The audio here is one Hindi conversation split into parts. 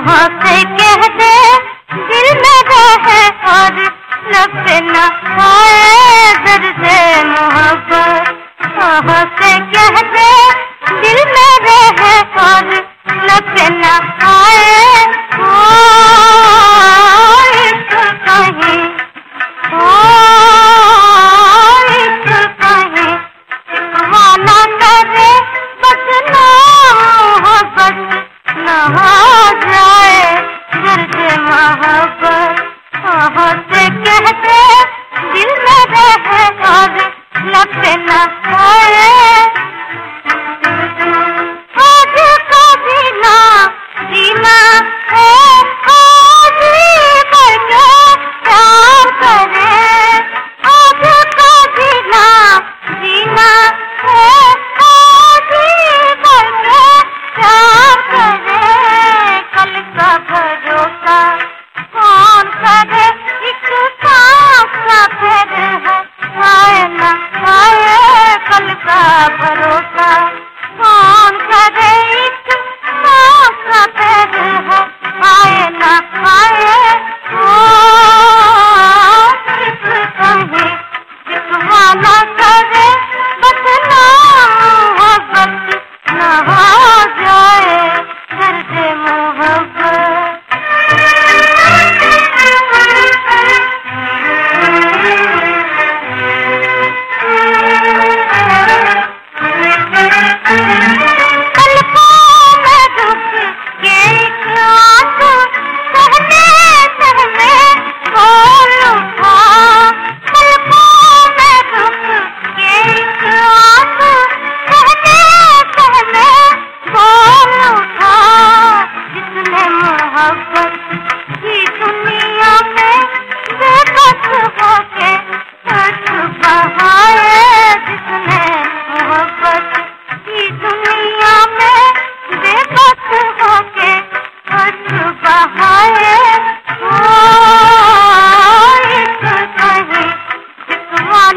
कहा ಕಾಯೇ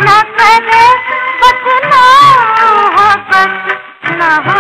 ना करे बचना हो बस ना हो